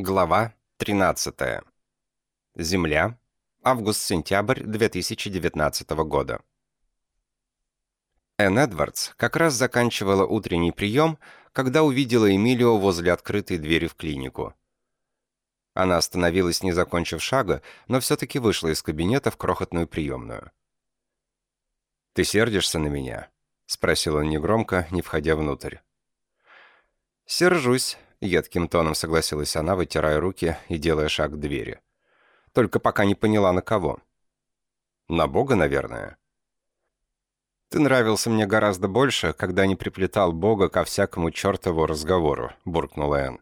Глава 13. Земля. Август-сентябрь 2019 года. Энн Эдвардс как раз заканчивала утренний прием, когда увидела Эмилио возле открытой двери в клинику. Она остановилась, не закончив шага, но все-таки вышла из кабинета в крохотную приемную. «Ты сердишься на меня?» — спросил он негромко, не входя внутрь. «Сержусь», — едким тоном согласилась она, вытирая руки и делая шаг к двери. «Только пока не поняла, на кого». «На Бога, наверное». «Ты нравился мне гораздо больше, когда не приплетал Бога ко всякому чертову разговору», — буркнула Энн.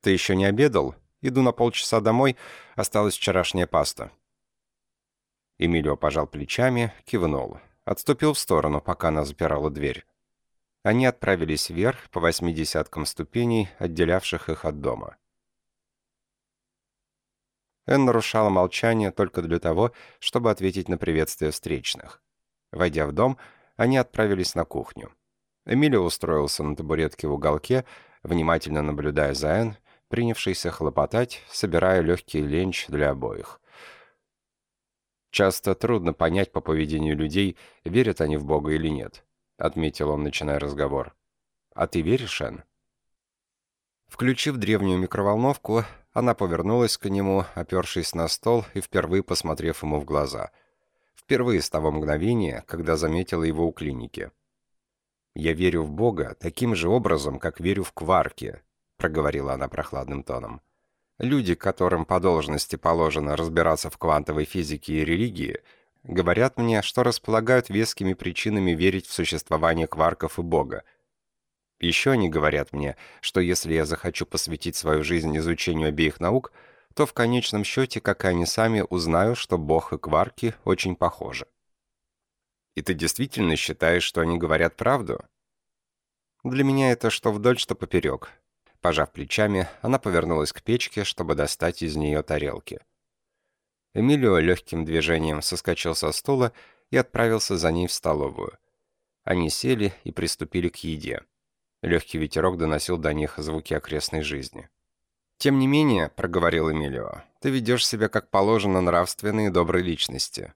«Ты еще не обедал? Иду на полчаса домой, осталась вчерашняя паста». Эмилио пожал плечами, кивнул. Отступил в сторону, пока она запирала дверь. Они отправились вверх по восьмидесяткам ступеней, отделявших их от дома. Энн нарушала молчание только для того, чтобы ответить на приветствие встречных. Войдя в дом, они отправились на кухню. Эмилио устроился на табуретке в уголке, внимательно наблюдая за Энн, принявшийся хлопотать, собирая легкий ленч для обоих. Часто трудно понять по поведению людей, верят они в Бога или нет отметил он, начиная разговор. «А ты веришь, Энн?» Включив древнюю микроволновку, она повернулась к нему, опершись на стол и впервые посмотрев ему в глаза. Впервые с того мгновения, когда заметила его у клиники. «Я верю в Бога таким же образом, как верю в кварки», — проговорила она прохладным тоном. «Люди, которым по должности положено разбираться в квантовой физике и религии, — Говорят мне, что располагают вескими причинами верить в существование кварков и Бога. Еще они говорят мне, что если я захочу посвятить свою жизнь изучению обеих наук, то в конечном счете, как и они сами, узнаю, что Бог и кварки очень похожи. И ты действительно считаешь, что они говорят правду? Для меня это что вдоль, что поперек. Пожав плечами, она повернулась к печке, чтобы достать из нее тарелки. Эмилио легким движением соскочил со стула и отправился за ней в столовую. Они сели и приступили к еде. Легкий ветерок доносил до них звуки окрестной жизни. «Тем не менее», — проговорил Эмилио, — «ты ведешь себя как положено нравственной и доброй личности».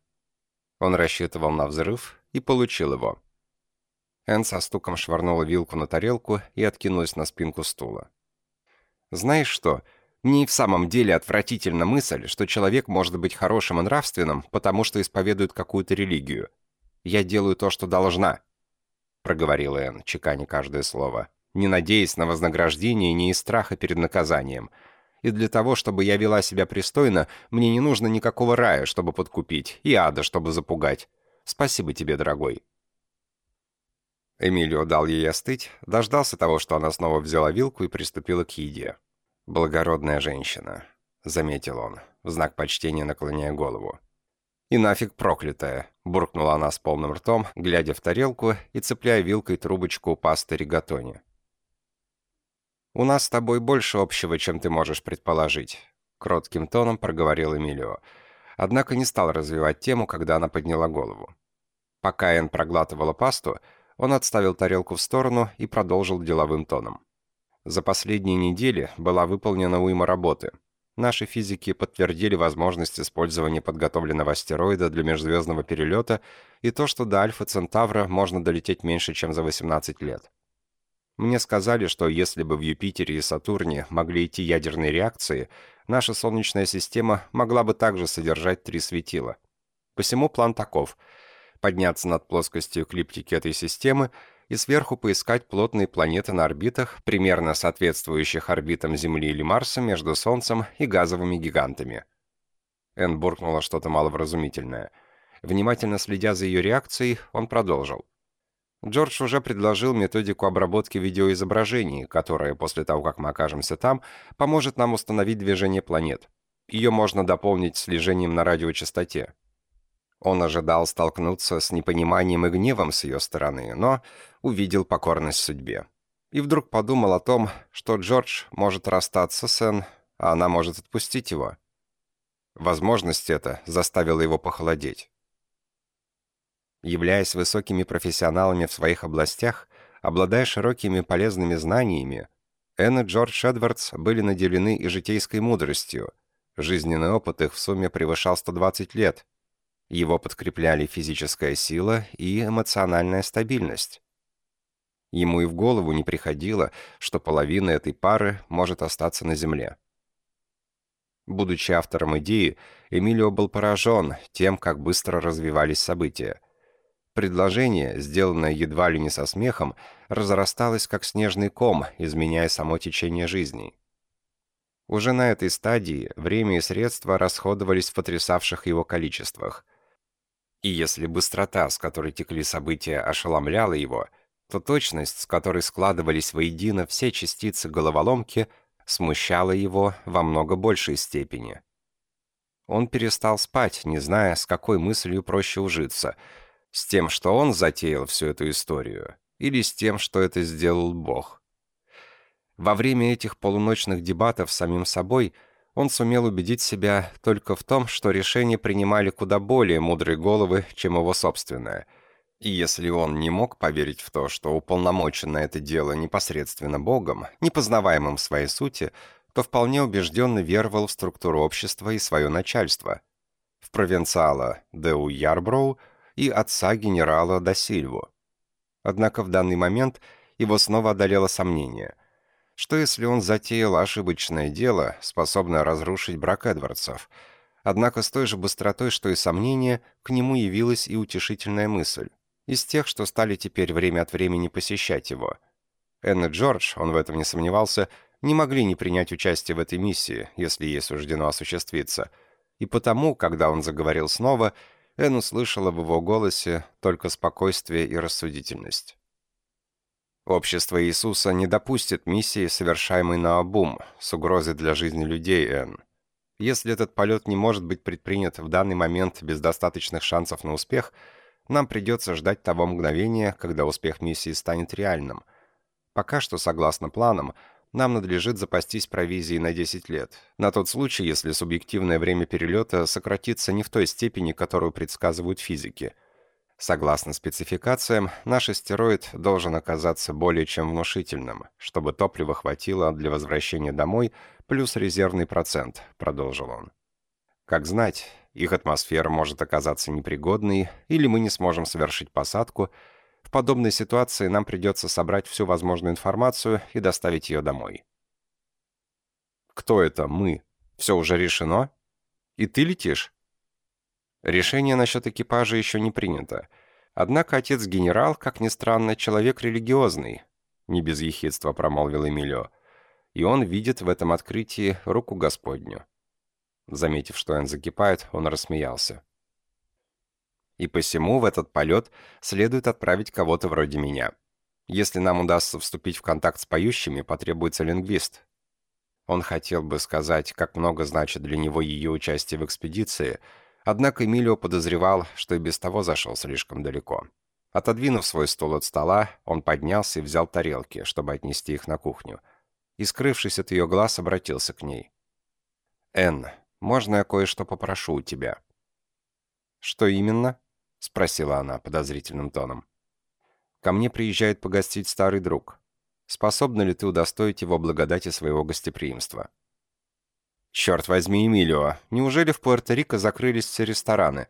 Он рассчитывал на взрыв и получил его. Энн со стуком швырнула вилку на тарелку и откинулась на спинку стула. «Знаешь что?» Мне и в самом деле отвратительна мысль, что человек может быть хорошим и нравственным, потому что исповедует какую-то религию. Я делаю то, что должна», — проговорила Энн, чеканя каждое слово, не надеясь на вознаграждение ни из страха перед наказанием. «И для того, чтобы я вела себя пристойно, мне не нужно никакого рая, чтобы подкупить, и ада, чтобы запугать. Спасибо тебе, дорогой». Эмилио дал ей остыть, дождался того, что она снова взяла вилку и приступила к еде. «Благородная женщина», — заметил он, в знак почтения наклоняя голову. «И нафиг проклятая», — буркнула она с полным ртом, глядя в тарелку и цепляя вилкой трубочку пасты ригатони. «У нас с тобой больше общего, чем ты можешь предположить», — кротким тоном проговорил Эмилио. Однако не стал развивать тему, когда она подняла голову. Пока Энн проглатывала пасту, он отставил тарелку в сторону и продолжил деловым тоном. За последние недели была выполнена уйма работы. Наши физики подтвердили возможность использования подготовленного астероида для межзвездного перелета и то, что до Альфа Центавра можно долететь меньше, чем за 18 лет. Мне сказали, что если бы в Юпитере и Сатурне могли идти ядерные реакции, наша Солнечная система могла бы также содержать три светила. Посему план таков – подняться над плоскостью эклиптики этой системы – и сверху поискать плотные планеты на орбитах, примерно соответствующих орбитам Земли или Марса между Солнцем и газовыми гигантами. Энн буркнула что-то маловразумительное. Внимательно следя за ее реакцией, он продолжил. Джордж уже предложил методику обработки видеоизображений, которая, после того, как мы окажемся там, поможет нам установить движение планет. Ее можно дополнить слежением на радиочастоте. Он ожидал столкнуться с непониманием и гневом с ее стороны, но увидел покорность судьбе. И вдруг подумал о том, что Джордж может расстаться с Энн, а она может отпустить его. Возможность эта заставила его похолодеть. Являясь высокими профессионалами в своих областях, обладая широкими полезными знаниями, Энн и Джордж Эдвардс были наделены и житейской мудростью. Жизненный опыт их в сумме превышал 120 лет. Его подкрепляли физическая сила и эмоциональная стабильность. Ему и в голову не приходило, что половина этой пары может остаться на земле. Будучи автором идеи, Эмилио был поражен тем, как быстро развивались события. Предложение, сделанное едва ли не со смехом, разрасталось как снежный ком, изменяя само течение жизни. Уже на этой стадии время и средства расходовались в потрясавших его количествах. И если быстрота, с которой текли события, ошеломляла его, то точность, с которой складывались воедино все частицы головоломки, смущала его во много большей степени. Он перестал спать, не зная, с какой мыслью проще ужиться. С тем, что он затеял всю эту историю, или с тем, что это сделал Бог. Во время этих полуночных дебатов с самим собой он сумел убедить себя только в том, что решения принимали куда более мудрые головы, чем его собственное. И если он не мог поверить в то, что уполномочен на это дело непосредственно Богом, непознаваемым своей сути, то вполне убежденно веровал в структуру общества и свое начальство. В провинциала Деу Ярброу и отца генерала Дасильву. Однако в данный момент его снова одолело сомнение. Что если он затеял ошибочное дело, способное разрушить брак Эдвардсов? Однако с той же быстротой, что и сомнение, к нему явилась и утешительная мысль. Из тех, что стали теперь время от времени посещать его. Энн и Джордж, он в этом не сомневался, не могли не принять участие в этой миссии, если ей суждено осуществиться. И потому, когда он заговорил снова, Энн услышала в его голосе только спокойствие и рассудительность. Общество Иисуса не допустит миссии, совершаемой на обум, с угрозой для жизни людей, Энн. Если этот полет не может быть предпринят в данный момент без достаточных шансов на успех, нам придется ждать того мгновения, когда успех миссии станет реальным. Пока что, согласно планам, нам надлежит запастись провизией на 10 лет, на тот случай, если субъективное время перелета сократится не в той степени, которую предсказывают физики. Согласно спецификациям, наш астероид должен оказаться более чем внушительным, чтобы топлива хватило для возвращения домой плюс резервный процент, продолжил он. Как знать, их атмосфера может оказаться непригодной, или мы не сможем совершить посадку – в подобной ситуации нам придется собрать всю возможную информацию и доставить ее домой. Кто это мы? Все уже решено? И ты летишь? Решение насчет экипажа еще не принято. Однако отец-генерал, как ни странно, человек религиозный, не без ехидства промолвил Эмилио, и он видит в этом открытии руку Господню. Заметив, что Энн закипает, он рассмеялся. И посему в этот полет следует отправить кого-то вроде меня. Если нам удастся вступить в контакт с поющими, потребуется лингвист. Он хотел бы сказать, как много значит для него ее участие в экспедиции, однако Эмилио подозревал, что и без того зашел слишком далеко. Отодвинув свой стол от стола, он поднялся и взял тарелки, чтобы отнести их на кухню. И, скрывшись от ее глаз, обратился к ней. «Энн, можно я кое-что попрошу у тебя?» «Что именно?» — спросила она подозрительным тоном. «Ко мне приезжает погостить старый друг. Способна ли ты удостоить его благодати своего гостеприимства?» «Черт возьми, Эмилио, неужели в Пуэрто-Рико закрылись все рестораны?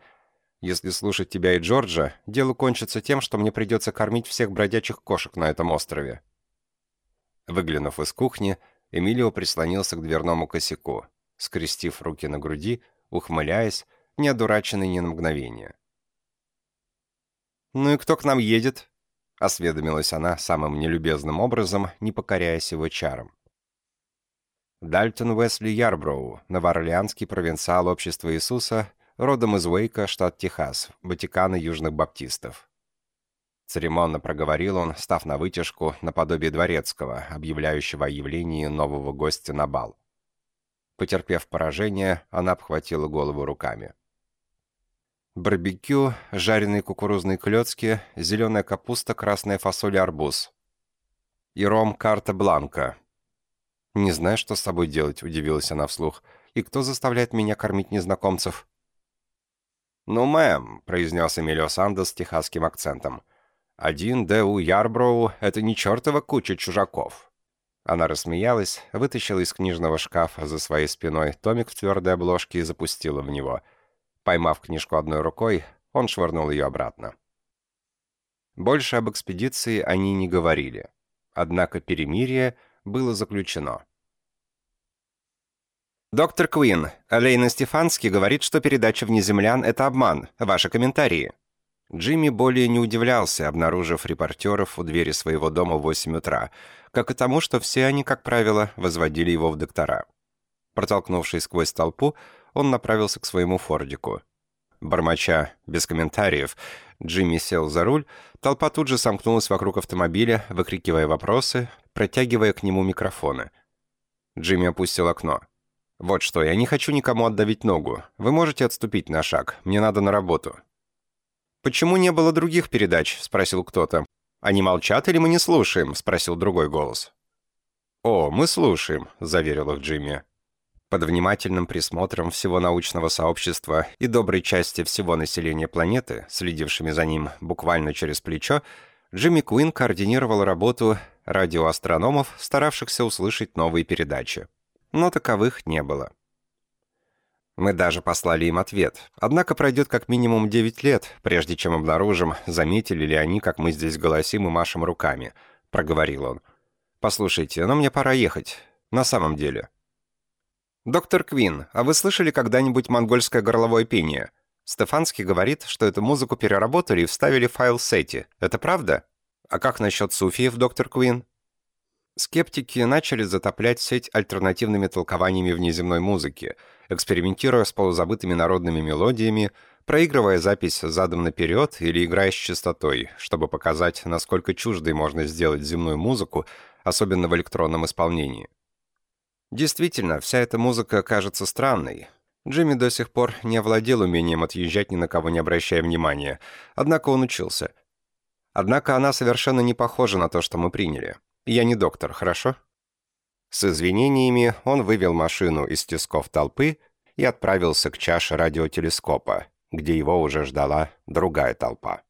Если слушать тебя и Джорджа, дело кончится тем, что мне придется кормить всех бродячих кошек на этом острове». Выглянув из кухни, Эмилио прислонился к дверному косяку, скрестив руки на груди, ухмыляясь, не одураченный ни на мгновение. «Ну и кто к нам едет?» — осведомилась она самым нелюбезным образом, не покоряясь его чарам. Дальтон Уэсли Ярброу, новоорлеанский провинциал Общества Иисуса, родом из Уэйка, штат Техас, Ватикана Южных Баптистов. Церемонно проговорил он, став на вытяжку наподобие дворецкого, объявляющего о явлении нового гостя на бал. Потерпев поражение, она обхватила голову руками. Барбекю, жареные кукурузные клетки, зеленая капуста, красная фасоль и арбуз. И ром карта бланка. «Не знаю, что с собой делать», — удивилась она вслух. «И кто заставляет меня кормить незнакомцев?» «Ну, мэм», — произнес Эмилио Сандос с техасским акцентом. «Один Д.У. Ярброу — это не чертова куча чужаков. Она рассмеялась, вытащила из книжного шкафа за своей спиной томик в твердой обложке и запустила в него. Поймав книжку одной рукой, он швырнул ее обратно. Больше об экспедиции они не говорили. Однако перемирие было заключено. «Доктор Куин, Лейна Стефанский говорит, что передача «Внеземлян» — это обман. Ваши комментарии?» Джимми более не удивлялся, обнаружив репортеров у двери своего дома в 8 утра, как и тому, что все они, как правило, возводили его в доктора. Протолкнувшись сквозь толпу, он направился к своему фордику. Бормоча, без комментариев, Джимми сел за руль, толпа тут же сомкнулась вокруг автомобиля, выкрикивая вопросы, протягивая к нему микрофоны. Джимми опустил окно. «Вот что, я не хочу никому отдавить ногу. Вы можете отступить на шаг. Мне надо на работу». «Почему не было других передач?» — спросил кто-то. «Они молчат или мы не слушаем?» — спросил другой голос. «О, мы слушаем», — заверил их Джимми. Под внимательным присмотром всего научного сообщества и доброй части всего населения планеты, следившими за ним буквально через плечо, Джимми Куин координировал работу радиоастрономов, старавшихся услышать новые передачи. Но таковых не было. Мы даже послали им ответ. Однако пройдет как минимум 9 лет, прежде чем обнаружим, заметили ли они, как мы здесь голосим и машем руками, проговорил он. Послушайте, но мне пора ехать. На самом деле. «Доктор Квин, а вы слышали когда-нибудь монгольское горловое пение?» Стефанский говорит, что эту музыку переработали и вставили в файл сети. Это правда? А как насчет суфиев, доктор Квин? Скептики начали затоплять сеть альтернативными толкованиями внеземной музыки, экспериментируя с полузабытыми народными мелодиями, проигрывая запись задом наперед или играя с частотой, чтобы показать, насколько чуждой можно сделать земную музыку, особенно в электронном исполнении. Действительно, вся эта музыка кажется странной. Джимми до сих пор не овладел умением отъезжать ни на кого не обращая внимания, однако он учился. Однако она совершенно не похожа на то, что мы приняли. Я не доктор, хорошо? С извинениями он вывел машину из тисков толпы и отправился к чаше радиотелескопа, где его уже ждала другая толпа.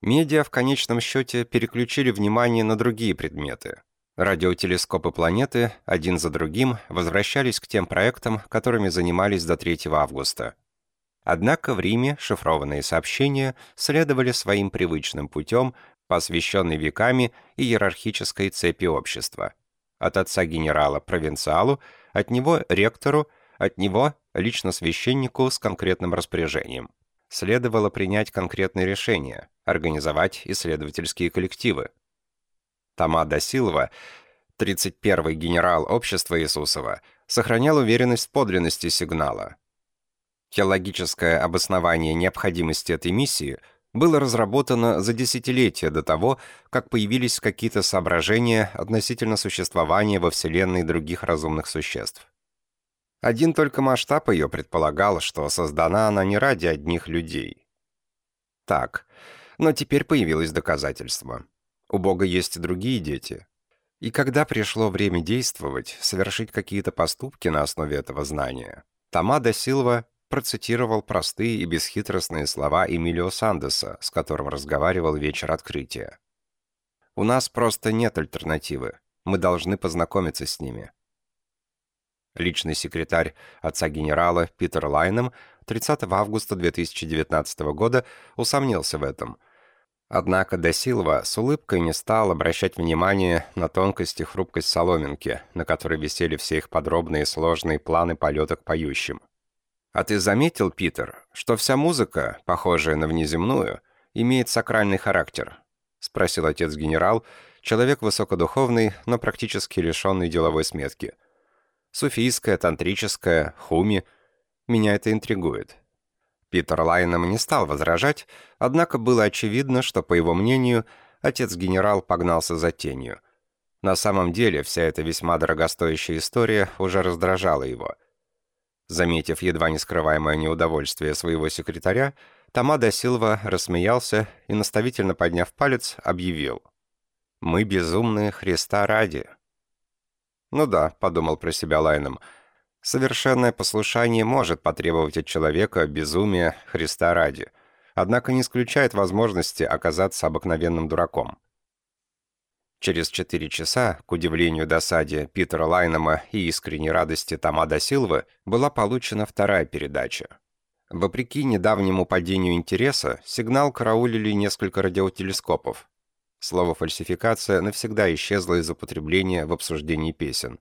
Медиа в конечном счете переключили внимание на другие предметы. Радиотелескопы планеты один за другим возвращались к тем проектам, которыми занимались до 3 августа. Однако в Риме шифрованные сообщения следовали своим привычным путем, посвященный веками и иерархической цепи общества. От отца генерала провинциалу, от него ректору, от него лично священнику с конкретным распоряжением. Следовало принять конкретные решения, организовать исследовательские коллективы, Тома да Силва, 31-й генерал общества Иисусова, сохранял уверенность в подлинности сигнала. Теологическое обоснование необходимости этой миссии было разработано за десятилетия до того, как появились какие-то соображения относительно существования во Вселенной других разумных существ. Один только масштаб ее предполагал, что создана она не ради одних людей. Так, но теперь появилось доказательство. У Бога есть и другие дети. И когда пришло время действовать, совершить какие-то поступки на основе этого знания, Тамада Силва процитировал простые и бесхитростные слова Эмилио Сандеса, с которым разговаривал вечер открытия. «У нас просто нет альтернативы. Мы должны познакомиться с ними». Личный секретарь отца генерала Питер Лайнем 30 августа 2019 года усомнился в этом – Однако Де с улыбкой не стал обращать внимание на тонкость и хрупкость соломинки, на которой висели все их подробные и сложные планы полета к поющим. «А ты заметил, Питер, что вся музыка, похожая на внеземную, имеет сакральный характер?» — спросил отец-генерал, человек высокодуховный, но практически лишенный деловой сметки. «Суфийская, тантрическая, хуми. Меня это интригует. Питер Лайном не стал возражать, однако было очевидно, что, по его мнению, отец-генерал погнался за тенью. На самом деле, вся эта весьма дорогостоящая история уже раздражала его. Заметив едва не скрываемое неудовольствие своего секретаря, Тамада Силва рассмеялся и, наставительно подняв палец, объявил. «Мы безумные Христа ради». «Ну да», — подумал про себя Лайном, — Совершенное послушание может потребовать от человека безумия Христа ради, однако не исключает возможности оказаться обыкновенным дураком. Через четыре часа, к удивлению досаде Питера Лайнема и искренней радости Тамада Силвы, была получена вторая передача. Вопреки недавнему падению интереса, сигнал караулили несколько радиотелескопов. Слово «фальсификация» навсегда исчезло из употребления в обсуждении песен.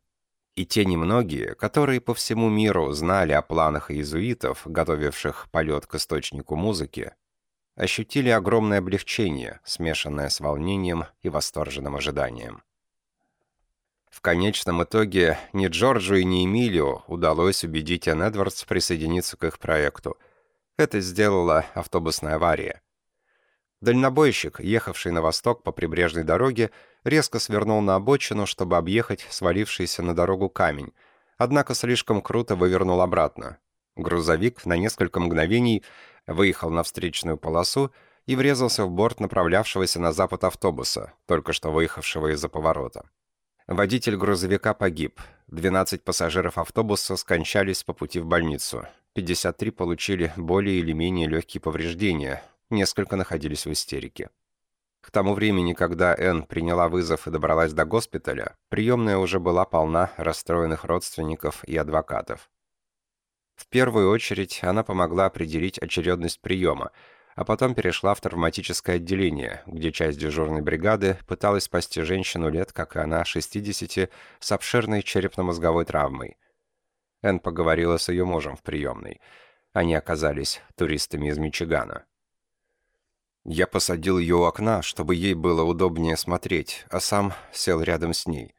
И те немногие, которые по всему миру знали о планах иезуитов, готовивших полет к источнику музыки, ощутили огромное облегчение, смешанное с волнением и восторженным ожиданием. В конечном итоге ни Джорджу и ни Эмилио удалось убедить Энн Эдвардс присоединиться к их проекту. Это сделала автобусная авария. Дальнобойщик, ехавший на восток по прибрежной дороге, резко свернул на обочину, чтобы объехать свалившийся на дорогу камень, однако слишком круто вывернул обратно. Грузовик на несколько мгновений выехал на встречную полосу и врезался в борт направлявшегося на запад автобуса, только что выехавшего из-за поворота. Водитель грузовика погиб. 12 пассажиров автобуса скончались по пути в больницу. 53 получили более или менее легкие повреждения, несколько находились в истерике. К тому времени, когда Энн приняла вызов и добралась до госпиталя, приемная уже была полна расстроенных родственников и адвокатов. В первую очередь она помогла определить очередность приема, а потом перешла в травматическое отделение, где часть дежурной бригады пыталась спасти женщину лет, как и она, 60, с обширной черепно-мозговой травмой. Энн поговорила с ее мужем в приемной. Они оказались туристами из Мичигана. Я посадил ее у окна, чтобы ей было удобнее смотреть, а сам сел рядом с ней.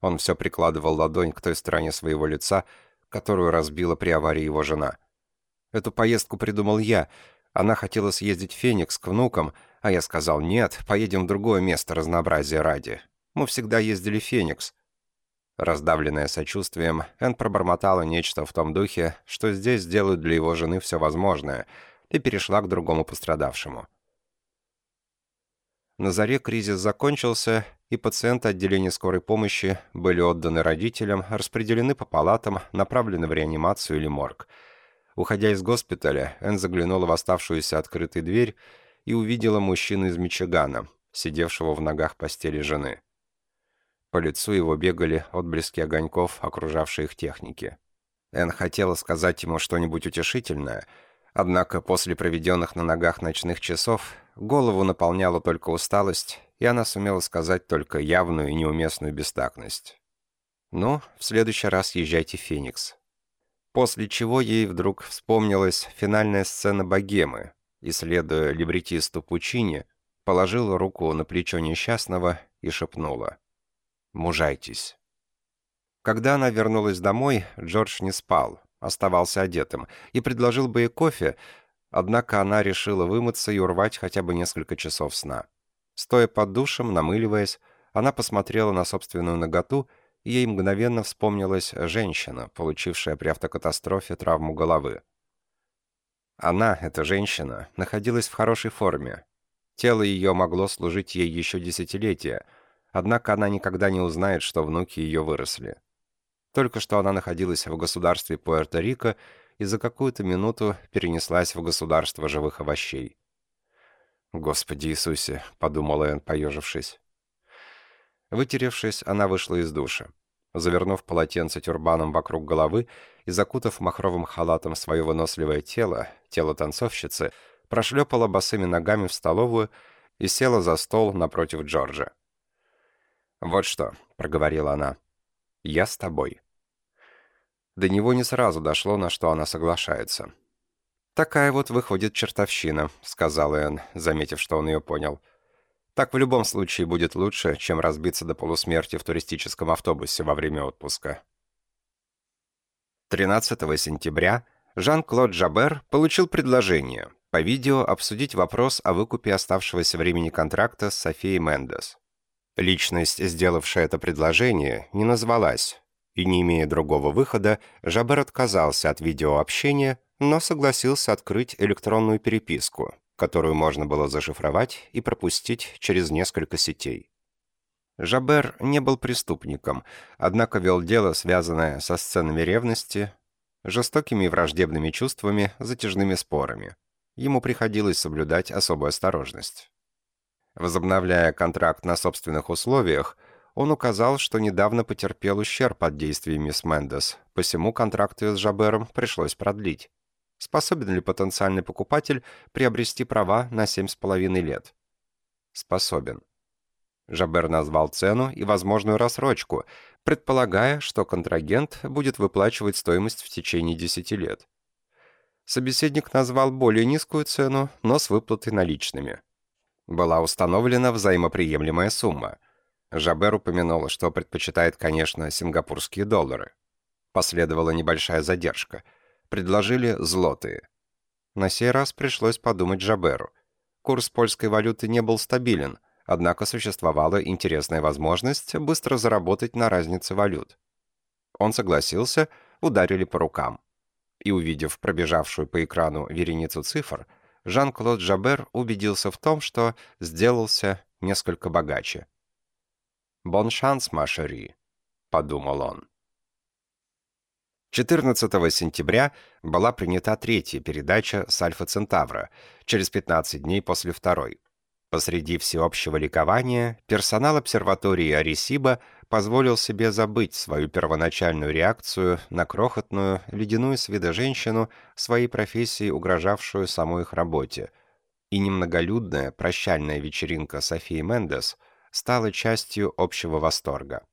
Он все прикладывал ладонь к той стороне своего лица, которую разбила при аварии его жена. Эту поездку придумал я. Она хотела съездить в Феникс к внукам, а я сказал, нет, поедем в другое место разнообразия ради. Мы всегда ездили в Феникс. Раздавленная сочувствием, Энн пробормотала нечто в том духе, что здесь сделают для его жены все возможное, и перешла к другому пострадавшему. На заре кризис закончился, и пациенты отделения скорой помощи были отданы родителям, распределены по палатам, направлены в реанимацию или морг. Уходя из госпиталя, Энн заглянула в оставшуюся открытой дверь и увидела мужчину из Мичигана, сидевшего в ногах постели жены. По лицу его бегали отблески огоньков, окружавшей их техники. Энн хотела сказать ему что-нибудь утешительное, однако после проведенных на ногах ночных часов голову наполняла только усталость и она сумела сказать только явную и неуместную бестактность. «Ну, в следующий раз езжайте в Феникс». После чего ей вдруг вспомнилась финальная сцена богемы, и, следуя либретисту Пучини, положила руку на плечо несчастного и шепнула «Мужайтесь». Когда она вернулась домой, Джордж не спал, оставался одетым, и предложил бы ей кофе, однако она решила вымыться и урвать хотя бы несколько часов сна. Стоя под душем, намыливаясь, она посмотрела на собственную ноготу, и ей мгновенно вспомнилась женщина, получившая при автокатастрофе травму головы. Она, эта женщина, находилась в хорошей форме. Тело ее могло служить ей еще десятилетия, однако она никогда не узнает, что внуки ее выросли. Только что она находилась в государстве Пуэрто-Рико и за какую-то минуту перенеслась в государство живых овощей. «Господи Иисусе!» — подумала Энн, поежившись. Вытеревшись, она вышла из душа. Завернув полотенце тюрбаном вокруг головы и закутав махровым халатом свое выносливое тело, тело танцовщицы, прошлепала босыми ногами в столовую и села за стол напротив Джорджа. «Вот что», — проговорила она, — «я с тобой». До него не сразу дошло, на что она соглашается. «Такая вот выходит чертовщина», — сказал Энн, заметив, что он ее понял. «Так в любом случае будет лучше, чем разбиться до полусмерти в туристическом автобусе во время отпуска». 13 сентября Жан-Клод Жабер получил предложение по видео обсудить вопрос о выкупе оставшегося времени контракта с Софией Мендес. Личность, сделавшая это предложение, не назвалась, и не имея другого выхода, Жабер отказался от видеообщения, но согласился открыть электронную переписку, которую можно было зашифровать и пропустить через несколько сетей. Жабер не был преступником, однако вел дело, связанное со сценами ревности, жестокими и враждебными чувствами, затяжными спорами. Ему приходилось соблюдать особую осторожность. Возобновляя контракт на собственных условиях, он указал, что недавно потерпел ущерб от действий мисс Мендес, посему контракты с Жабером пришлось продлить. Способен ли потенциальный покупатель приобрести права на 7,5 лет? Способен. Жабер назвал цену и возможную рассрочку, предполагая, что контрагент будет выплачивать стоимость в течение 10 лет. Собеседник назвал более низкую цену, но с выплатой наличными. Была установлена взаимоприемлемая сумма. Жабер упомянул, что предпочитает, конечно, сингапурские доллары. Последовала небольшая задержка. Предложили злотые. На сей раз пришлось подумать Жаберу. Курс польской валюты не был стабилен – однако существовала интересная возможность быстро заработать на разнице валют. Он согласился, ударили по рукам. И увидев пробежавшую по экрану вереницу цифр, Жан-Клод Жабер убедился в том, что сделался несколько богаче. «Бон шанс, Машери», — подумал он. 14 сентября была принята третья передача с Альфа Центавра, через 15 дней после второй. Посреди всеобщего ликования персонал обсерватории Аресиба позволил себе забыть свою первоначальную реакцию на крохотную, ледяную с вида женщину своей профессии, угрожавшую самой их работе. И немноголюдная прощальная вечеринка Софии Мендес стала частью общего восторга.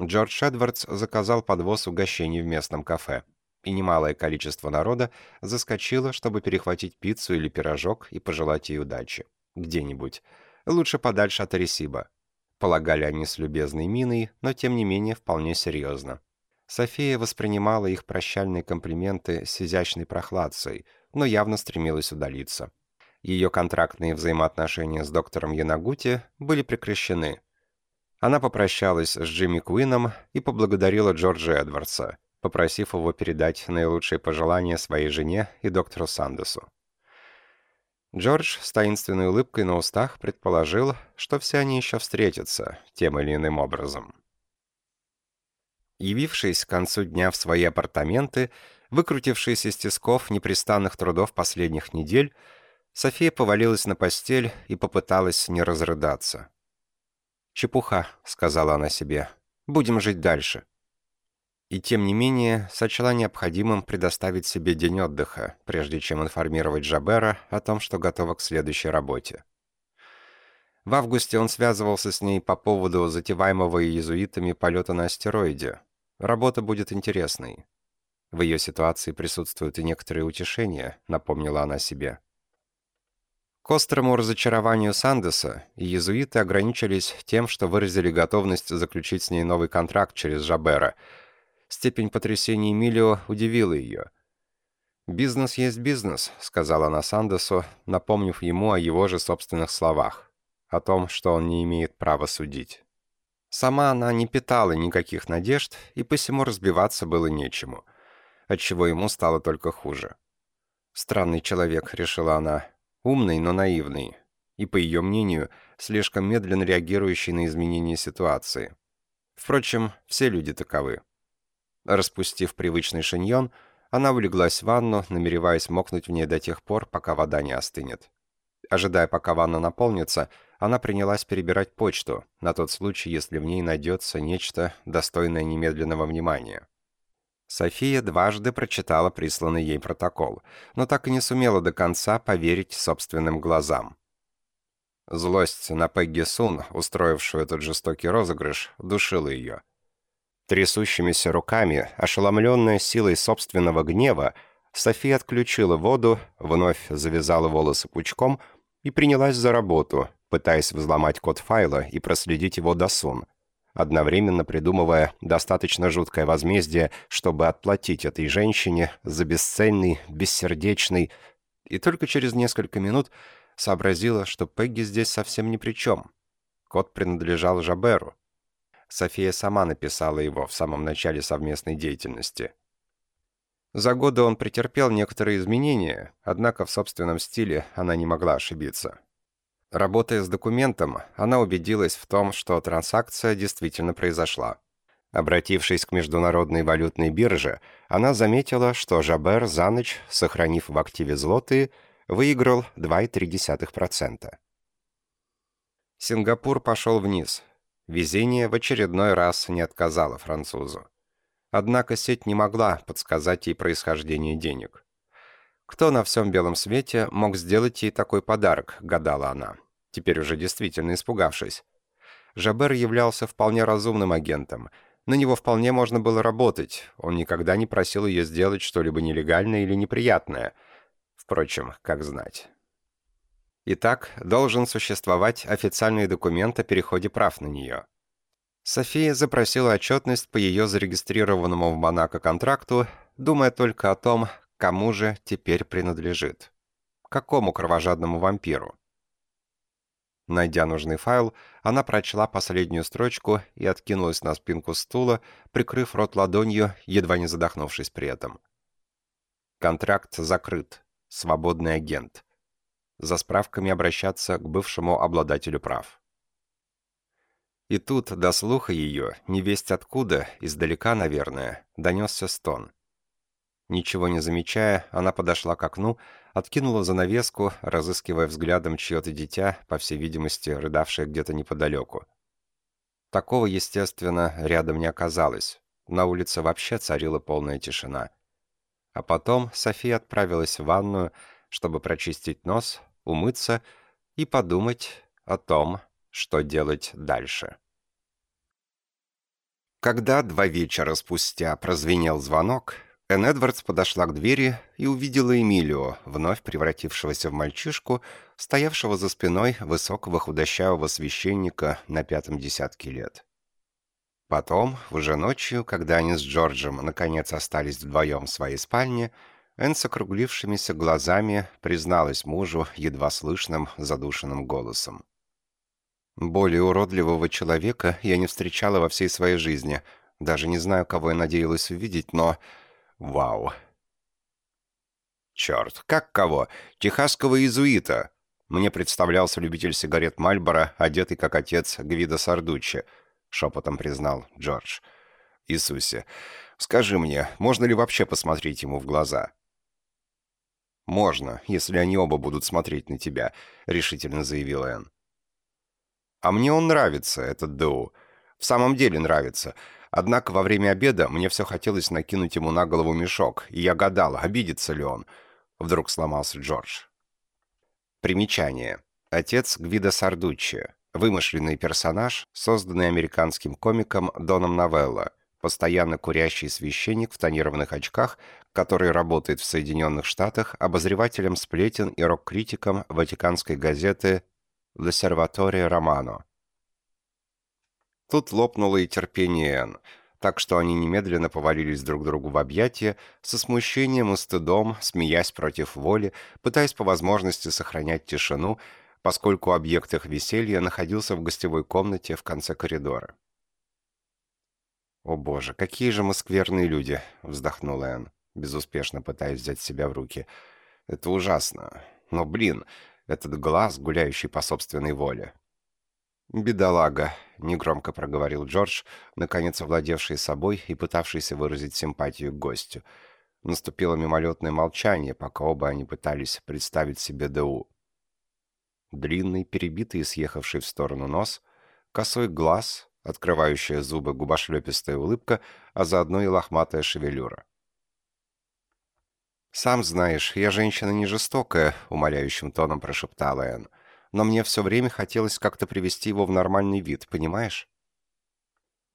Джордж Эдвардс заказал подвоз угощений в местном кафе, и немалое количество народа заскочило, чтобы перехватить пиццу или пирожок и пожелать ей удачи где-нибудь. Лучше подальше от Аресиба. Полагали они с любезной миной, но тем не менее вполне серьезно. София воспринимала их прощальные комплименты с изящной прохладцей, но явно стремилась удалиться. Ее контрактные взаимоотношения с доктором Янагути были прекращены. Она попрощалась с Джимми Куином и поблагодарила Джорджа Эдвардса, попросив его передать наилучшие пожелания своей жене и доктору Сандесу. Джордж с таинственной улыбкой на устах предположил, что все они еще встретятся тем или иным образом. Явившись к концу дня в свои апартаменты, выкрутившись из тисков непрестанных трудов последних недель, София повалилась на постель и попыталась не разрыдаться. «Чепуха», — сказала она себе, — «будем жить дальше» и тем не менее сочла необходимым предоставить себе день отдыха, прежде чем информировать Жабера о том, что готова к следующей работе. В августе он связывался с ней по поводу затеваемого иезуитами полета на астероиде. Работа будет интересной. В ее ситуации присутствуют и некоторые утешения, напомнила она себе. К острому разочарованию Сандеса иезуиты ограничились тем, что выразили готовность заключить с ней новый контракт через Жабера – Степень потрясения Эмилио удивила ее. «Бизнес есть бизнес», — сказала она Сандесу, напомнив ему о его же собственных словах, о том, что он не имеет права судить. Сама она не питала никаких надежд, и посему разбиваться было нечему, отчего ему стало только хуже. «Странный человек», — решила она, — «умный, но наивный, и, по ее мнению, слишком медленно реагирующий на изменения ситуации. Впрочем, все люди таковы». Распустив привычный шиньон, она улеглась в ванну, намереваясь мокнуть в ней до тех пор, пока вода не остынет. Ожидая, пока ванна наполнится, она принялась перебирать почту, на тот случай, если в ней найдется нечто, достойное немедленного внимания. София дважды прочитала присланный ей протокол, но так и не сумела до конца поверить собственным глазам. Злость на Пегги Сун, устроившую этот жестокий розыгрыш, душила ее. Трясущимися руками, ошеломленная силой собственного гнева, София отключила воду, вновь завязала волосы пучком и принялась за работу, пытаясь взломать код файла и проследить его до сун, одновременно придумывая достаточно жуткое возмездие, чтобы отплатить этой женщине за бесцельный, бессердечный... И только через несколько минут сообразила, что Пегги здесь совсем ни при чем. Код принадлежал Жаберу. София сама написала его в самом начале совместной деятельности. За годы он претерпел некоторые изменения, однако в собственном стиле она не могла ошибиться. Работая с документом, она убедилась в том, что транзакция действительно произошла. Обратившись к Международной валютной бирже, она заметила, что Жабер за ночь, сохранив в активе злотые, выиграл 2,3%. Сингапур пошел вниз. Везение в очередной раз не отказало французу. Однако сеть не могла подсказать ей происхождение денег. Кто на всем белом свете мог сделать ей такой подарок, гадала она, теперь уже действительно испугавшись. Жабер являлся вполне разумным агентом. На него вполне можно было работать. Он никогда не просил ее сделать что-либо нелегальное или неприятное. Впрочем, как знать. Итак, должен существовать официальный документ о переходе прав на нее. София запросила отчетность по ее зарегистрированному в Монако контракту, думая только о том, кому же теперь принадлежит. Какому кровожадному вампиру? Найдя нужный файл, она прочла последнюю строчку и откинулась на спинку стула, прикрыв рот ладонью, едва не задохнувшись при этом. Контракт закрыт. Свободный агент за справками обращаться к бывшему обладателю прав. И тут до слуха ее, невесть откуда, издалека, наверное, донесся стон. Ничего не замечая, она подошла к окну, откинула занавеску, разыскивая взглядом чье-то дитя, по всей видимости, рыдавшее где-то неподалеку. Такого, естественно, рядом не оказалось. На улице вообще царила полная тишина. А потом София отправилась в ванную, чтобы прочистить нос, умыться и подумать о том, что делать дальше. Когда два вечера спустя прозвенел звонок, Энн Эдвардс подошла к двери и увидела Эмилио, вновь превратившегося в мальчишку, стоявшего за спиной высокого худощавого священника на пятом десятке лет. Потом, уже ночью, когда они с Джорджем наконец остались вдвоем в своей спальне, Энн с округлившимися глазами призналась мужу едва слышным, задушенным голосом. «Более уродливого человека я не встречала во всей своей жизни. Даже не знаю, кого я надеялась увидеть, но... Вау!» «Черт, как кого? Техасского иезуита!» Мне представлялся любитель сигарет Мальборо, одетый как отец Гвида Сардуччи, шепотом признал Джордж. «Иисусе, скажи мне, можно ли вообще посмотреть ему в глаза?» «Можно, если они оба будут смотреть на тебя», — решительно заявил Энн. «А мне он нравится, этот Дэу. В самом деле нравится. Однако во время обеда мне все хотелось накинуть ему на голову мешок, и я гадал, обидится ли он». Вдруг сломался Джордж. Примечание. Отец Гвида Сардуччи. Вымышленный персонаж, созданный американским комиком Доном Новелло — постоянно курящий священник в тонированных очках, который работает в Соединенных Штатах обозревателем сплетен и рок-критиком ватиканской газеты «L'Osservatore Romano». Тут лопнуло и терпение Энн, так что они немедленно повалились друг другу в объятия, со смущением и стыдом, смеясь против воли, пытаясь по возможности сохранять тишину, поскольку объект их веселья находился в гостевой комнате в конце коридора. «О боже, какие же мы скверные люди!» — вздохнула Энн, безуспешно пытаясь взять себя в руки. «Это ужасно. Но, блин, этот глаз, гуляющий по собственной воле». «Бедолага», — негромко проговорил Джордж, наконец овладевший собой и пытавшийся выразить симпатию к гостю. Наступило мимолетное молчание, пока оба они пытались представить себе ДУ. Длинный, перебитый и съехавший в сторону нос, косой глаз, открывающая зубы губошлепистая улыбка, а заодно и лохматая шевелюра. «Сам знаешь, я женщина не жестокая», — умоляющим тоном прошептала Энн. «Но мне все время хотелось как-то привести его в нормальный вид, понимаешь?»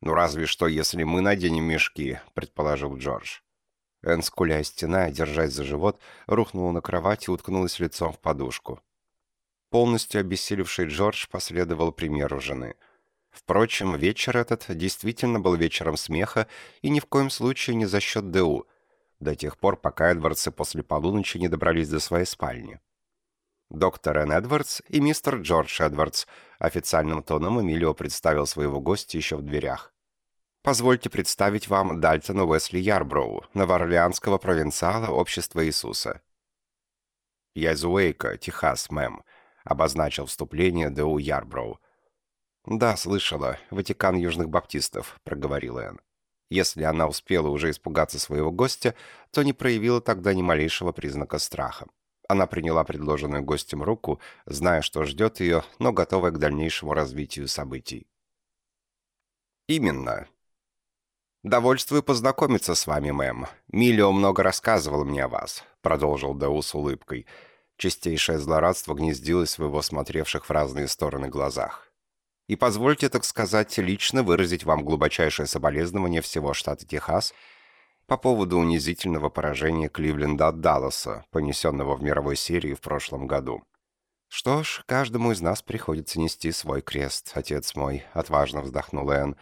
«Ну разве что, если мы наденем мешки», — предположил Джордж. Энн, скуляя стена, держась за живот, рухнула на кровать и уткнулась лицом в подушку. Полностью обессилевший Джордж последовал примеру жены — Впрочем, вечер этот действительно был вечером смеха и ни в коем случае не за счет ДУ, до тех пор, пока Эдвардсы после полуночи не добрались до своей спальни. Доктор Энн Эдвардс и мистер Джордж Эдвардс официальным тоном Эмилио представил своего гостя еще в дверях. «Позвольте представить вам Дальтона Уэсли Ярброу, новоорлеанского провинциала Общества Иисуса». «Я из Уэйка, Техас, мэм», — обозначил вступление Д.У. Ярброу. «Да, слышала. Ватикан Южных Баптистов», — проговорила Энн. Если она успела уже испугаться своего гостя, то не проявила тогда ни малейшего признака страха. Она приняла предложенную гостем руку, зная, что ждет ее, но готовая к дальнейшему развитию событий. «Именно. Довольствую познакомиться с вами, мэм. Милио много рассказывал мне о вас», — продолжил Дау с улыбкой. Чистейшее злорадство гнездилось в его смотревших в разные стороны глазах. «И позвольте, так сказать, лично выразить вам глубочайшее соболезнование всего штата Техас — по поводу унизительного поражения Кливленда от Далласа, понесенного в мировой серии в прошлом году. «Что ж, каждому из нас приходится нести свой крест, отец мой», — отважно вздохнул Энн.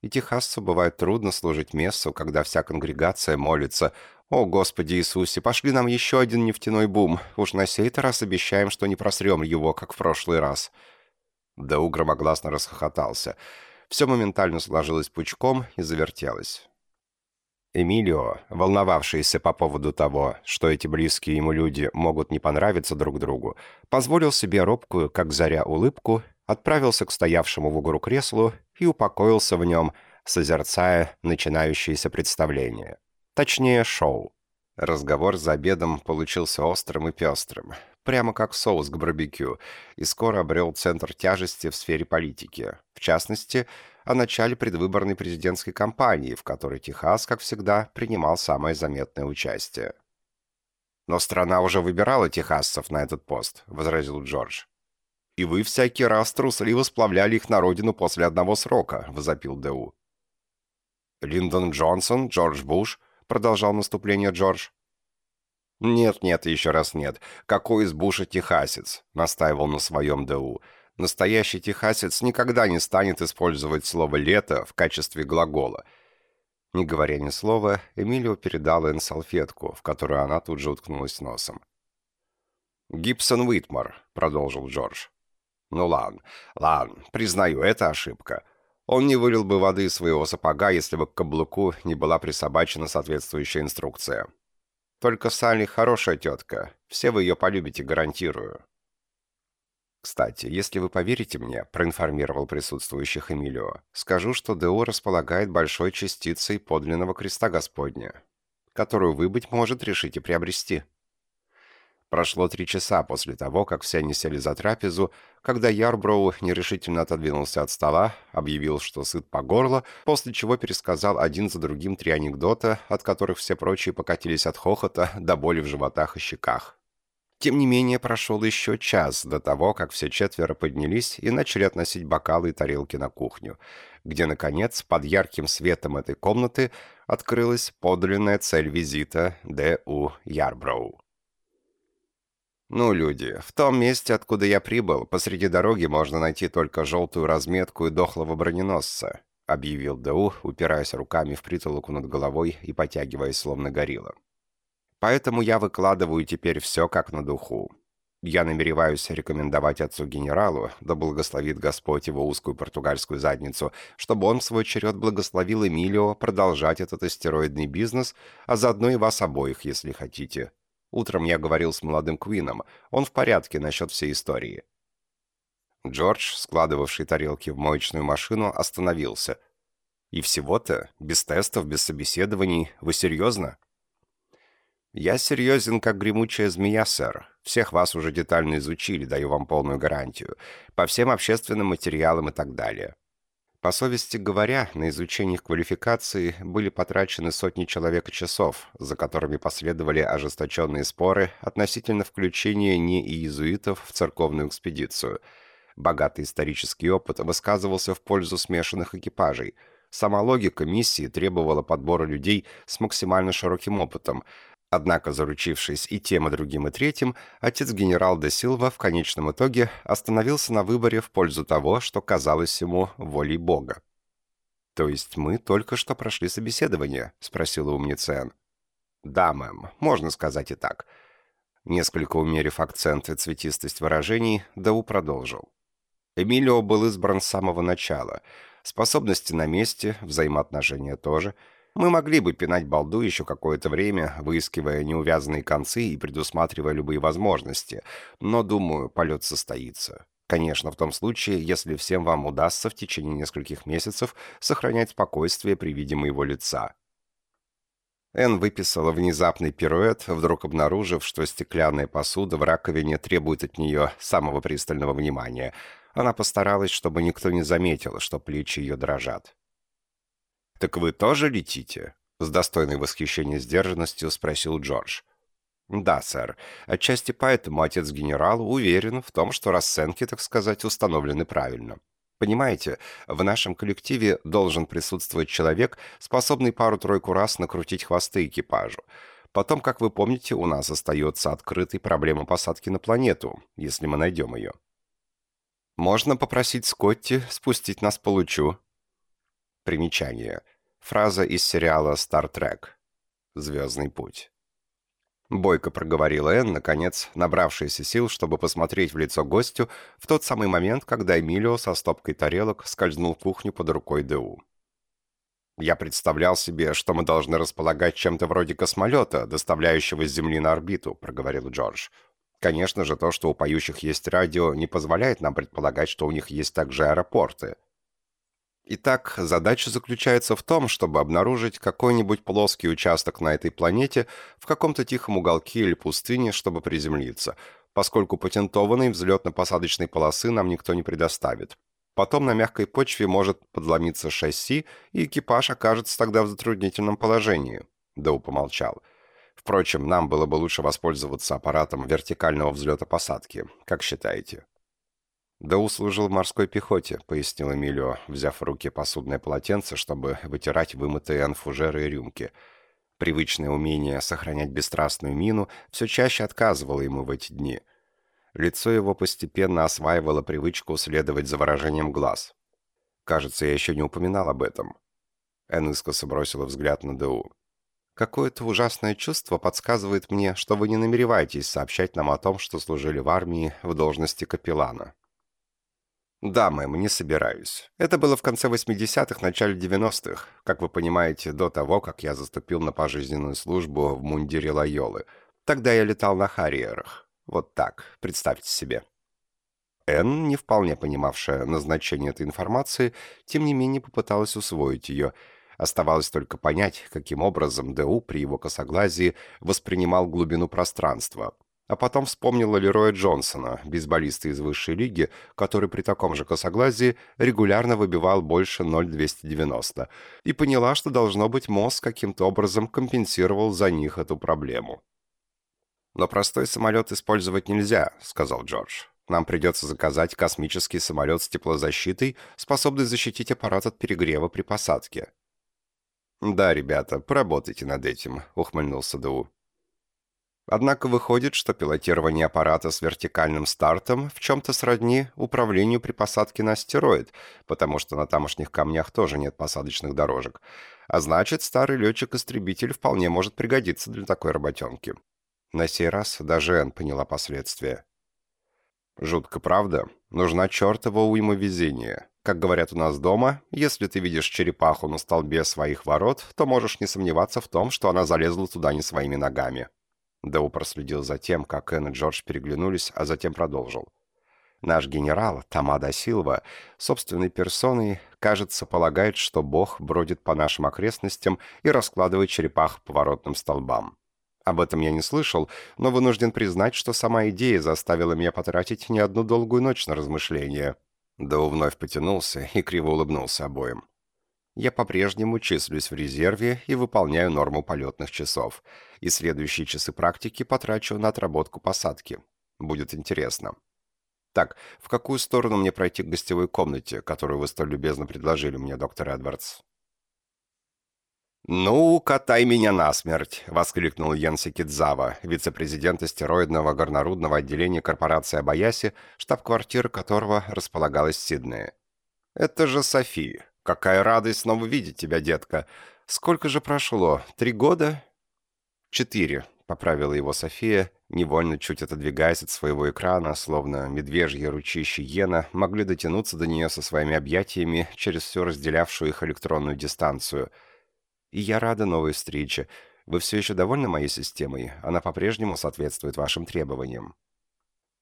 «И техасцу бывает трудно служить мессу, когда вся конгрегация молится. О, Господи Иисусе, пошли нам еще один нефтяной бум. Уж на сей-то раз обещаем, что не просрем его, как в прошлый раз». Дау громогласно расхохотался. Все моментально сложилось пучком и завертелось. Эмилио, волновавшийся по поводу того, что эти близкие ему люди могут не понравиться друг другу, позволил себе робкую, как заря, улыбку, отправился к стоявшему в углу креслу и упокоился в нем, созерцая начинающееся представление. Точнее, шоу. Разговор за обедом получился острым и пестрым, прямо как соус к барбекю, и скоро обрел центр тяжести в сфере политики. В частности, о начале предвыборной президентской кампании, в которой Техас, как всегда, принимал самое заметное участие. «Но страна уже выбирала техасцев на этот пост», — возразил Джордж. «И вы всякий раз трусливо сплавляли их на родину после одного срока», — возопил Д.У. «Линдон Джонсон, Джордж Буш», — продолжал наступление Джордж. «Нет, нет, еще раз нет. Какой из Буша техасец?» — настаивал на своем Д.У. Настоящий техасец никогда не станет использовать слово «лето» в качестве глагола. Не говоря ни слова, Эмилио передал Энн салфетку, в которую она тут же уткнулась носом. «Гибсон Уитмар», — продолжил Джордж. «Ну ладно, ладно, признаю, это ошибка. Он не вылил бы воды из своего сапога, если бы к каблуку не была присобачена соответствующая инструкция. Только Салли хорошая тетка, все вы ее полюбите, гарантирую». «Кстати, если вы поверите мне», — проинформировал присутствующих Эмилио, «скажу, что ДО располагает большой частицей подлинного креста Господня, которую вы, быть может, решите приобрести». Прошло три часа после того, как все они сели за трапезу, когда Ярброу нерешительно отодвинулся от стола, объявил, что сыт по горло, после чего пересказал один за другим три анекдота, от которых все прочие покатились от хохота до боли в животах и щеках. Тем не менее, прошел еще час до того, как все четверо поднялись и начали относить бокалы и тарелки на кухню, где, наконец, под ярким светом этой комнаты открылась подлинная цель визита Д.У. Ярброу. «Ну, люди, в том месте, откуда я прибыл, посреди дороги можно найти только желтую разметку и дохлого броненосца», объявил Д.У., упираясь руками в притолоку над головой и потягиваясь, словно горилла. Поэтому я выкладываю теперь все как на духу. Я намереваюсь рекомендовать отцу-генералу, да благословит Господь его узкую португальскую задницу, чтобы он в свой черед благословил Эмилио продолжать этот астероидный бизнес, а заодно и вас обоих, если хотите. Утром я говорил с молодым Квином, он в порядке насчет всей истории. Джордж, складывавший тарелки в моечную машину, остановился. «И всего-то? Без тестов, без собеседований? Вы серьезно?» «Я серьезен, как гремучая змея, сэр. Всех вас уже детально изучили, даю вам полную гарантию. По всем общественным материалам и так далее». По совести говоря, на изучение их квалификации были потрачены сотни человек и часов, за которыми последовали ожесточенные споры относительно включения неиезуитов в церковную экспедицию. Богатый исторический опыт высказывался в пользу смешанных экипажей. Сама логика миссии требовала подбора людей с максимально широким опытом – Однако, заручившись и тем, и другим, и третьим, отец генерал де Силва в конечном итоге остановился на выборе в пользу того, что казалось ему волей Бога. «То есть мы только что прошли собеседование?» — спросила умница Энн. «Да, мэм, можно сказать и так». Несколько умерив акцент и цветистость выражений, Дау продолжил. Эмилио был избран с самого начала. Способности на месте, взаимоотношения тоже — мы могли бы пинать балду еще какое-то время, выискивая неувязанные концы и предусматривая любые возможности, но, думаю, полет состоится. Конечно, в том случае, если всем вам удастся в течение нескольких месяцев сохранять спокойствие при виде моего лица. Энн выписала внезапный пируэт, вдруг обнаружив, что стеклянная посуда в раковине требует от нее самого пристального внимания. Она постаралась, чтобы никто не заметил, что плечи ее дрожат. «Так вы тоже летите?» — с достойной восхищения сдержанностью спросил Джордж. «Да, сэр. Отчасти поэтому отец генерал уверен в том, что расценки, так сказать, установлены правильно. Понимаете, в нашем коллективе должен присутствовать человек, способный пару-тройку раз накрутить хвосты экипажу. Потом, как вы помните, у нас остается открытой проблема посадки на планету, если мы найдем ее. Можно попросить Скотти спустить нас по лучу. Примечание. Фраза из сериала «Стар Трек». «Звездный путь». Бойко проговорила Энн, наконец, набравшаяся сил, чтобы посмотреть в лицо гостю в тот самый момент, когда Эмилио со стопкой тарелок скользнул в кухню под рукой ДУ. «Я представлял себе, что мы должны располагать чем-то вроде космолета, доставляющего с Земли на орбиту», — проговорил Джордж. «Конечно же, то, что у поющих есть радио, не позволяет нам предполагать, что у них есть также аэропорты. Итак, задача заключается в том, чтобы обнаружить какой-нибудь плоский участок на этой планете в каком-то тихом уголке или пустыне, чтобы приземлиться, поскольку патентованной взлетно-посадочной полосы нам никто не предоставит. Потом на мягкой почве может подломиться шасси, и экипаж окажется тогда в затруднительном положении. Доу помолчал. Впрочем, нам было бы лучше воспользоваться аппаратом вертикального взлета-посадки. Как считаете? «Да служил в морской пехоте», — пояснил Эмилио, взяв в руки посудное полотенце, чтобы вытирать вымытые анфужеры и рюмки. Привычное умение сохранять бесстрастную мину все чаще отказывало ему в эти дни. Лицо его постепенно осваивало привычку следовать за выражением глаз. «Кажется, я еще не упоминал об этом». Энн искоса бросила взгляд на Д.У. «Какое-то ужасное чувство подсказывает мне, что вы не намереваетесь сообщать нам о том, что служили в армии в должности капеллана». «Да, мэм, не собираюсь. Это было в конце 80-х, начале 90-х, как вы понимаете, до того, как я заступил на пожизненную службу в мундире Лайолы. Тогда я летал на Харриерах. Вот так, представьте себе». Энн, не вполне понимавшая назначение этой информации, тем не менее попыталась усвоить ее. Оставалось только понять, каким образом ДУ при его косоглазии воспринимал глубину пространства, а потом вспомнила Лероя Джонсона, бейсболиста из высшей лиги, который при таком же косоглазии регулярно выбивал больше 0,290, и поняла, что, должно быть, мозг каким-то образом компенсировал за них эту проблему. «Но простой самолет использовать нельзя», — сказал Джордж. «Нам придется заказать космический самолет с теплозащитой, способный защитить аппарат от перегрева при посадке». «Да, ребята, поработайте над этим», — ухмыльнулся Ду. Однако выходит, что пилотирование аппарата с вертикальным стартом в чем-то сродни управлению при посадке на астероид, потому что на тамошних камнях тоже нет посадочных дорожек. А значит, старый летчик-истребитель вполне может пригодиться для такой работенки. На сей раз даже Энн поняла последствия. Жутко, правда? Нужна чертова уйма везения. Как говорят у нас дома, если ты видишь черепаху на столбе своих ворот, то можешь не сомневаться в том, что она залезла туда не своими ногами. Дэу проследил за тем, как Эн и Джордж переглянулись, а затем продолжил. Наш генерал, Тамада Силва, собственной персоной, кажется, полагает, что Бог бродит по нашим окрестностям и раскладывает черепах по воротным столбам. Об этом я не слышал, но вынужден признать, что сама идея заставила меня потратить не одну долгую ночь на размышления. Дэу вновь потянулся и криво улыбнулся обоим. Я по-прежнему числюсь в резерве и выполняю норму полетных часов. И следующие часы практики потрачу на отработку посадки. Будет интересно. Так, в какую сторону мне пройти к гостевой комнате, которую вы столь любезно предложили мне, доктор Эдвардс? «Ну, катай меня насмерть!» — воскликнул Йенси Кидзава, вице-президент астероидного горнорудного отделения корпорации Абаяси, штаб-квартира которого располагалась в Сиднее. «Это же София. «Какая радость снова видеть тебя, детка! Сколько же прошло? Три года?» «Четыре», — поправила его София, невольно чуть отодвигаясь от своего экрана, словно медвежьи ручищи Йена могли дотянуться до нее со своими объятиями через всю разделявшую их электронную дистанцию. «И я рада новой встрече. Вы все еще довольны моей системой? Она по-прежнему соответствует вашим требованиям?»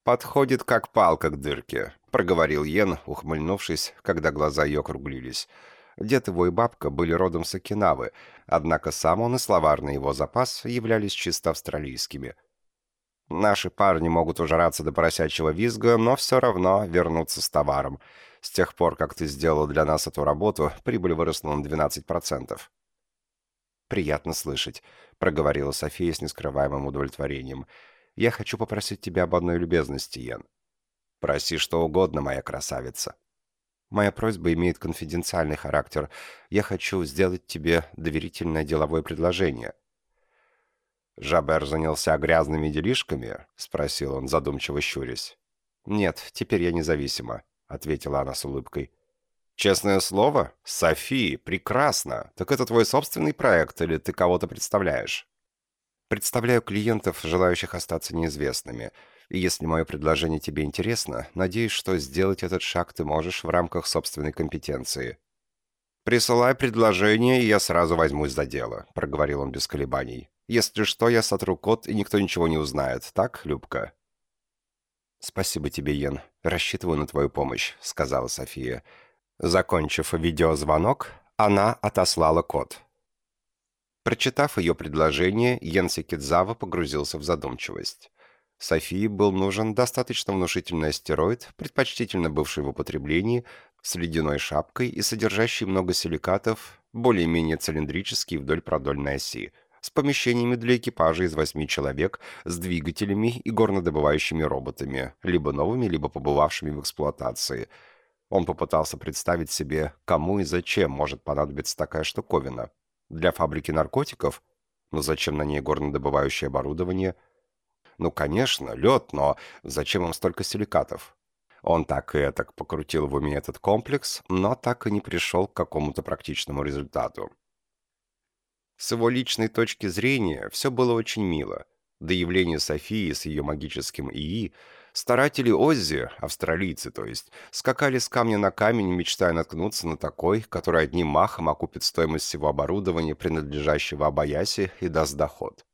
«Подходит как палка к дырке», — проговорил Йен, ухмыльнувшись, когда глаза ее округлились. Дед его и бабка были родом с Окинавы, однако сам он и словарный его запас являлись чисто австралийскими. Наши парни могут ужраться до поросячьего визга, но все равно вернуться с товаром. С тех пор, как ты сделал для нас эту работу, прибыль выросла на 12%. «Приятно слышать», — проговорила София с нескрываемым удовлетворением. «Я хочу попросить тебя об одной любезности, Йен». «Проси что угодно, моя красавица». Моя просьба имеет конфиденциальный характер. Я хочу сделать тебе доверительное деловое предложение». «Жабер занялся грязными делишками?» — спросил он, задумчиво щурясь. «Нет, теперь я независима», — ответила она с улыбкой. «Честное слово? Софи, прекрасно! Так это твой собственный проект или ты кого-то представляешь?» «Представляю клиентов, желающих остаться неизвестными. И если мое предложение тебе интересно, надеюсь, что сделать этот шаг ты можешь в рамках собственной компетенции». «Присылай предложение, и я сразу возьмусь за дело», — проговорил он без колебаний. «Если что, я сотру код, и никто ничего не узнает. Так, Любка?» «Спасибо тебе, Йен. Рассчитываю на твою помощь», — сказала София. Закончив видеозвонок, она отослала код. Прочитав ее предложение, Йенси Кидзава погрузился в задумчивость. Софии был нужен достаточно внушительный астероид, предпочтительно бывший в употреблении, с ледяной шапкой и содержащий много силикатов, более-менее цилиндрический вдоль продольной оси, с помещениями для экипажа из восьми человек, с двигателями и горнодобывающими роботами, либо новыми, либо побывавшими в эксплуатации. Он попытался представить себе, кому и зачем может понадобиться такая штуковина. Для фабрики наркотиков? Но зачем на ней горнодобывающее оборудование – ну, конечно, лед, но зачем им столько силикатов? Он так и так покрутил в уме этот комплекс, но так и не пришел к какому-то практичному результату. С его личной точки зрения все было очень мило. До явления Софии с ее магическим ИИ старатели Оззи, австралийцы то есть, скакали с камня на камень, мечтая наткнуться на такой, который одним махом окупит стоимость всего оборудования, принадлежащего Абаяси, и даст доход.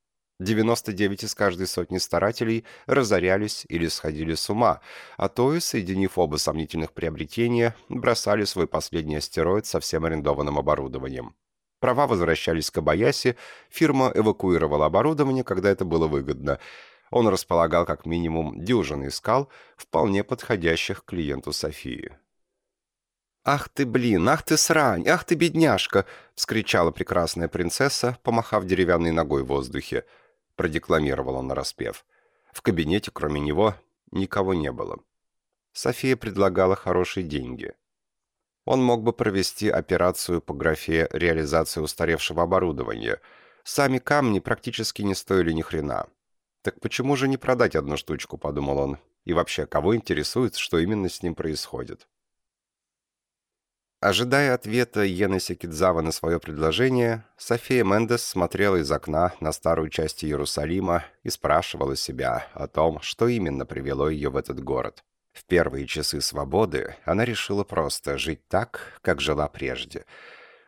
99 из каждой сотни старателей разорялись или сходили с ума, а то и, соединив оба сомнительных приобретения, бросали свой последний астероид со всем арендованным оборудованием. Права возвращались к Абаяси, фирма эвакуировала оборудование, когда это было выгодно. Он располагал как минимум дюжиной скал, вполне подходящих клиенту Софии. «Ах ты, блин, ах ты срань, ах ты бедняжка!» — вскричала прекрасная принцесса, помахав деревянной ногой в воздухе продекламировал он нараспев. В кабинете, кроме него, никого не было. София предлагала хорошие деньги. Он мог бы провести операцию по графе реализации устаревшего оборудования. Сами камни практически не стоили ни хрена. Так почему же не продать одну штучку, подумал он. И вообще, кого интересует, что именно с ним происходит? Ожидая ответа Йенеси Кидзава на свое предложение, София Мендес смотрела из окна на старую часть Иерусалима и спрашивала себя о том, что именно привело ее в этот город. В первые часы свободы она решила просто жить так, как жила прежде.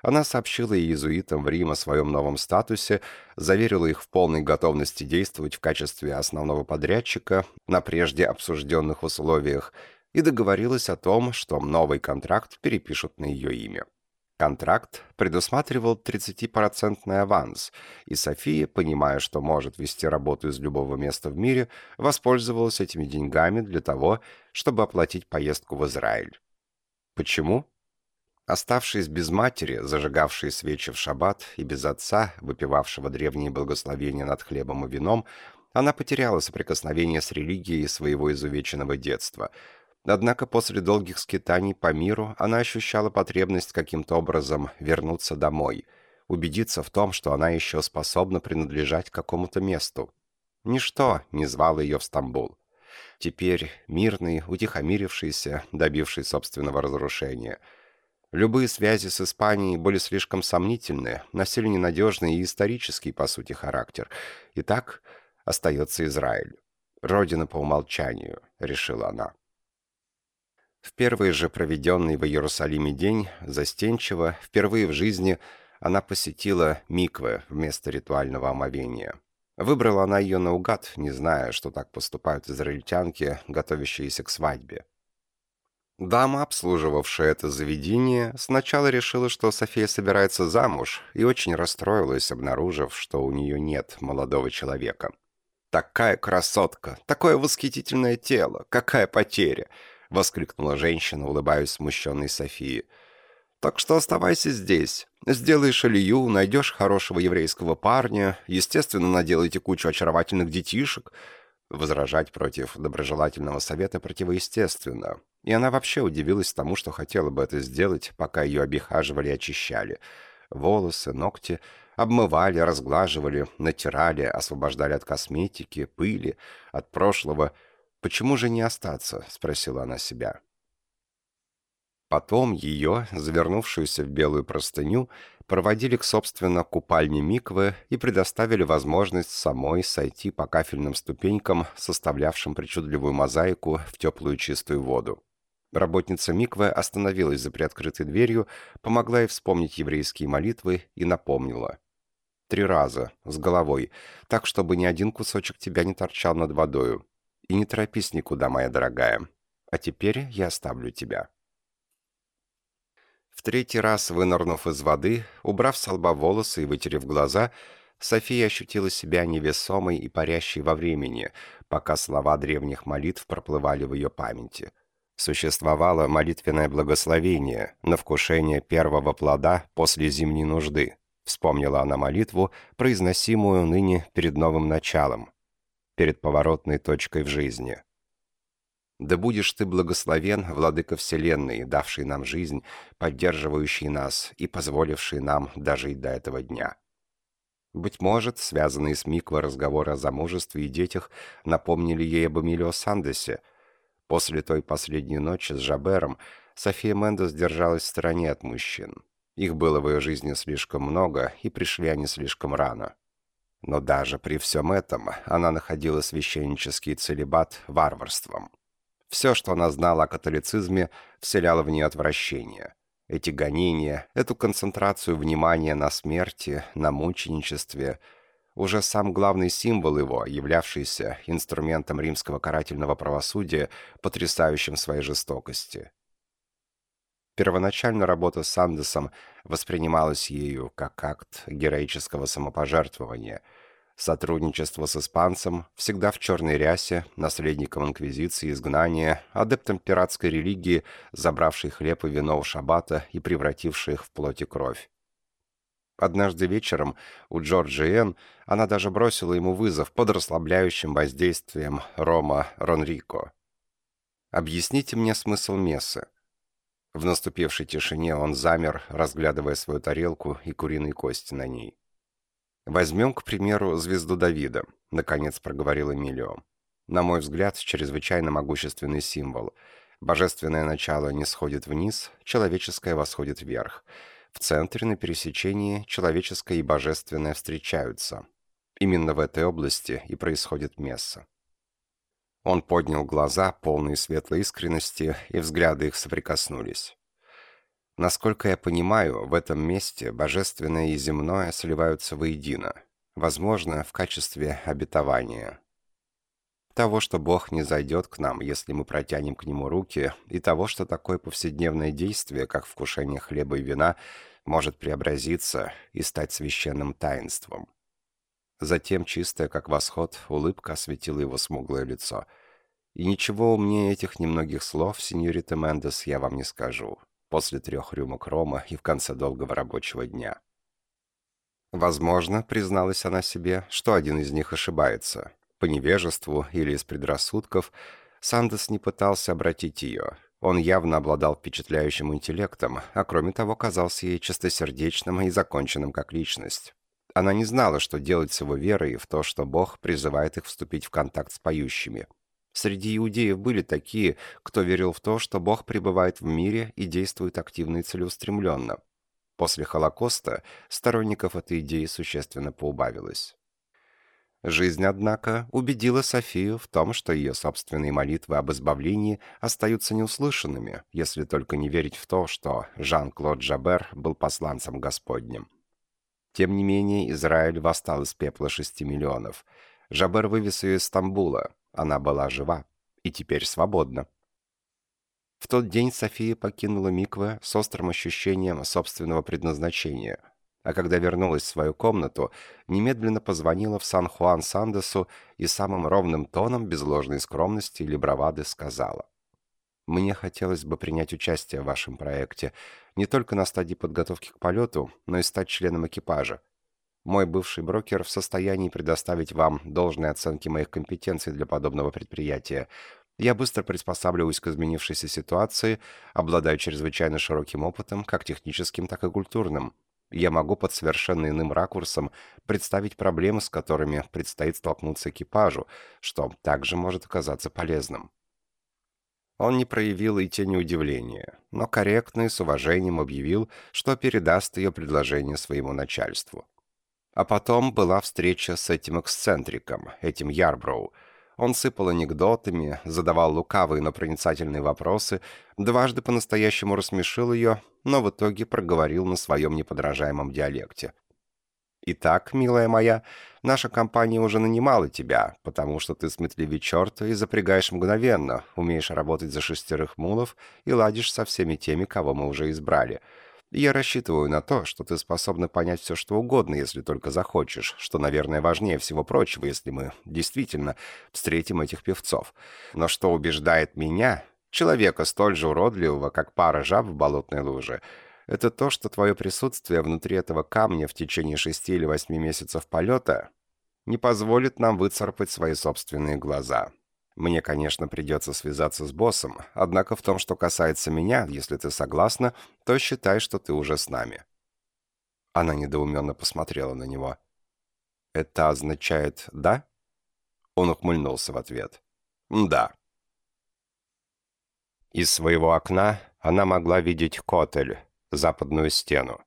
Она сообщила иезуитам в Рим о своем новом статусе, заверила их в полной готовности действовать в качестве основного подрядчика на прежде обсужденных условиях – и договорилась о том, что новый контракт перепишут на ее имя. Контракт предусматривал 30% аванс, и София, понимая, что может вести работу из любого места в мире, воспользовалась этими деньгами для того, чтобы оплатить поездку в Израиль. Почему? Оставшись без матери, зажигавшей свечи в шаббат, и без отца, выпивавшего древние благословения над хлебом и вином, она потеряла соприкосновение с религией своего изувеченного детства – Однако после долгих скитаний по миру она ощущала потребность каким-то образом вернуться домой, убедиться в том, что она еще способна принадлежать какому-то месту. Ничто не звало ее в Стамбул. Теперь мирный, утихомирившийся, добивший собственного разрушения. Любые связи с Испанией были слишком сомнительны, носили ненадежный и исторический, по сути, характер. Итак, остается Израиль. Родина по умолчанию, решила она. В первый же проведенный в Иерусалиме день, застенчиво, впервые в жизни она посетила миквы вместо ритуального омовения. Выбрала она ее наугад, не зная, что так поступают израильтянки, готовящиеся к свадьбе. Дама, обслуживавшая это заведение, сначала решила, что София собирается замуж, и очень расстроилась, обнаружив, что у нее нет молодого человека. «Такая красотка! Такое восхитительное тело! Какая потеря!» — воскликнула женщина, улыбаясь смущенной Софии. «Так что оставайся здесь. Сделаешь Илью, найдешь хорошего еврейского парня, естественно, наделайте кучу очаровательных детишек». Возражать против доброжелательного совета противоестественно, и она вообще удивилась тому, что хотела бы это сделать, пока ее обихаживали и очищали. Волосы, ногти обмывали, разглаживали, натирали, освобождали от косметики, пыли, от прошлого. «Почему же не остаться?» — спросила она себя. Потом ее, завернувшуюся в белую простыню, проводили к, собственно, купальне Миквы и предоставили возможность самой сойти по кафельным ступенькам, составлявшим причудливую мозаику в теплую чистую воду. Работница Миквы остановилась за приоткрытой дверью, помогла ей вспомнить еврейские молитвы и напомнила. Три раза, с головой, так, чтобы ни один кусочек тебя не торчал над водою. И не торопись никуда, моя дорогая. А теперь я оставлю тебя. В третий раз, вынырнув из воды, убрав с лба волосы и вытерев глаза, София ощутила себя невесомой и парящей во времени, пока слова древних молитв проплывали в ее памяти – Существовало молитвенное благословение на вкушение первого плода после зимней нужды. Вспомнила она молитву, произносимую ныне перед новым началом, перед поворотной точкой в жизни. «Да будешь ты благословен, Владыка Вселенной, давший нам жизнь, поддерживающий нас и позволивший нам дожить до этого дня». Быть может, связанные с Миквой разговоры о замужестве и детях напомнили ей об Эмилио Сандесе – После той последней ночи с Жабером София Мендес держалась в стороне от мужчин. Их было в ее жизни слишком много, и пришли они слишком рано. Но даже при всем этом она находила священнический целебат варварством. Все, что она знала о католицизме, вселяло в нее отвращение. Эти гонения, эту концентрацию внимания на смерти, на мученичестве – уже сам главный символ его, являвшийся инструментом римского карательного правосудия, потрясающим своей жестокости. Первоначально работа с Андесом воспринималась ею как акт героического самопожертвования. Сотрудничество с испанцем, всегда в черной рясе, наследником инквизиции, изгнания, адептом пиратской религии, забравший хлеб и вино у шаббата и превративший их в плоть и кровь. Однажды вечером у Джорджи Энн она даже бросила ему вызов под расслабляющим воздействием Рома Ронрико. «Объясните мне смысл мессы». В наступившей тишине он замер, разглядывая свою тарелку и куриные кости на ней. «Возьмем, к примеру, звезду Давида», — наконец проговорил Эмилио. «На мой взгляд, чрезвычайно могущественный символ. Божественное начало не сходит вниз, человеческое восходит вверх. В центре на пересечении человеческое и божественное встречаются. Именно в этой области и происходит месса. Он поднял глаза, полные светлой искренности, и взгляды их соприкоснулись. Насколько я понимаю, в этом месте божественное и земное сливаются воедино, возможно, в качестве обетования того, что Бог не зайдет к нам, если мы протянем к Нему руки, и того, что такое повседневное действие, как вкушение хлеба и вина, может преобразиться и стать священным таинством. Затем, чистая, как восход, улыбка осветила его смуглое лицо. «И ничего умнее этих немногих слов, сеньорита Мендес, я вам не скажу, после трех рюмок рома и в конце долгого рабочего дня». Возможно, призналась она себе, что один из них ошибается, по невежеству или из предрассудков, Сандес не пытался обратить ее. Он явно обладал впечатляющим интеллектом, а кроме того казался ей чистосердечным и законченным как личность. Она не знала, что делать с его верой в то, что Бог призывает их вступить в контакт с поющими. Среди иудеев были такие, кто верил в то, что Бог пребывает в мире и действует активно и целеустремленно. После Холокоста сторонников этой идеи существенно поубавилось. Жизнь, однако, убедила Софию в том, что ее собственные молитвы об избавлении остаются неуслышанными, если только не верить в то, что Жан-Клод Жабер был посланцем Господним. Тем не менее, Израиль восстал из пепла шести миллионов. Жабер вывез ее из Стамбула. Она была жива и теперь свободна. В тот день София покинула Микве с острым ощущением собственного предназначения, а когда вернулась в свою комнату, немедленно позвонила в Сан-Хуан-Сандесу и самым ровным тоном, без ложной скромности или бравады, сказала. «Мне хотелось бы принять участие в вашем проекте, не только на стадии подготовки к полету, но и стать членом экипажа. Мой бывший брокер в состоянии предоставить вам должные оценки моих компетенций для подобного предприятия. Я быстро приспосабливаюсь к изменившейся ситуации, обладаю чрезвычайно широким опытом, как техническим, так и культурным. Я могу под совершенно иным ракурсом представить проблемы, с которыми предстоит столкнуться экипажу, что также может оказаться полезным. Он не проявил и тени удивления, но корректно и с уважением объявил, что передаст ее предложение своему начальству. А потом была встреча с этим эксцентриком, этим Ярброу. Он сыпал анекдотами, задавал лукавые, но проницательные вопросы, дважды по-настоящему рассмешил ее, но в итоге проговорил на своем неподражаемом диалекте. «Итак, милая моя, наша компания уже нанимала тебя, потому что ты сметливый черт и запрягаешь мгновенно, умеешь работать за шестерых мулов и ладишь со всеми теми, кого мы уже избрали». Я рассчитываю на то, что ты способна понять все, что угодно, если только захочешь, что, наверное, важнее всего прочего, если мы действительно встретим этих певцов. Но что убеждает меня, человека столь же уродливого, как пара жаб в болотной луже, это то, что твое присутствие внутри этого камня в течение шести или восьми месяцев полета не позволит нам выцарпать свои собственные глаза. Мне, конечно, придется связаться с боссом, однако в том, что касается меня, если ты согласна, то считай, что ты уже с нами». Она недоуменно посмотрела на него. «Это означает «да»?» Он ухмыльнулся в ответ. «Да». Из своего окна она могла видеть Котель, западную стену.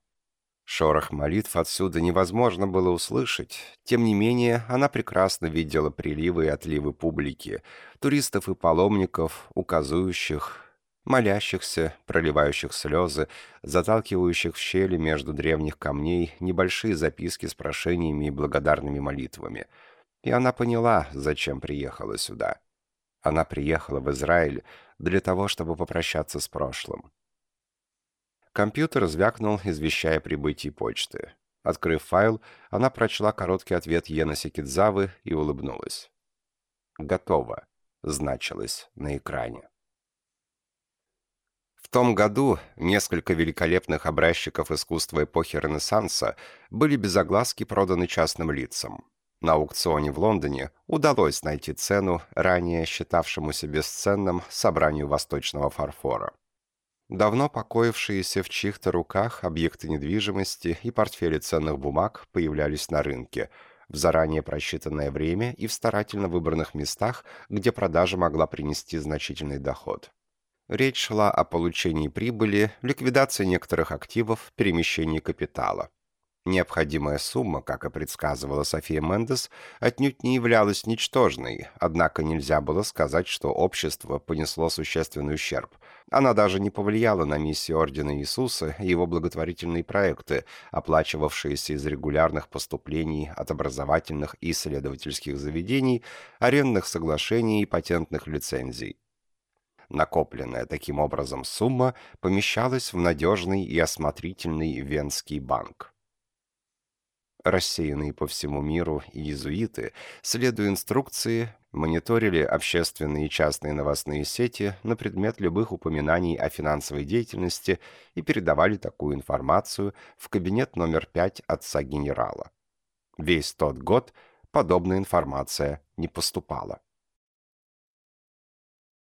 Шорох молитв отсюда невозможно было услышать. Тем не менее, она прекрасно видела приливы и отливы публики, туристов и паломников, указующих, молящихся, проливающих слезы, заталкивающих в щели между древних камней небольшие записки с прошениями и благодарными молитвами. И она поняла, зачем приехала сюда. Она приехала в Израиль для того, чтобы попрощаться с прошлым. Компьютер звякнул, извещая прибытие почты. Открыв файл, она прочла короткий ответ Йена Кидзавы и улыбнулась. «Готово», — значилось на экране. В том году несколько великолепных образчиков искусства эпохи Ренессанса были без огласки проданы частным лицам. На аукционе в Лондоне удалось найти цену, ранее считавшемуся бесценным, собранию восточного фарфора. Давно покоившиеся в чьих-то руках объекты недвижимости и портфели ценных бумаг появлялись на рынке в заранее просчитанное время и в старательно выбранных местах, где продажа могла принести значительный доход. Речь шла о получении прибыли, ликвидации некоторых активов, перемещении капитала. Необходимая сумма, как и предсказывала София Мендес, отнюдь не являлась ничтожной, однако нельзя было сказать, что общество понесло существенный ущерб. Она даже не повлияла на миссию Ордена Иисуса и его благотворительные проекты, оплачивавшиеся из регулярных поступлений от образовательных и исследовательских заведений, арендных соглашений и патентных лицензий. Накопленная таким образом сумма помещалась в надежный и осмотрительный Венский банк. Рассеянные по всему миру иезуиты, следуя инструкции, мониторили общественные и частные новостные сети на предмет любых упоминаний о финансовой деятельности и передавали такую информацию в кабинет номер 5 отца генерала. Весь тот год подобная информация не поступала.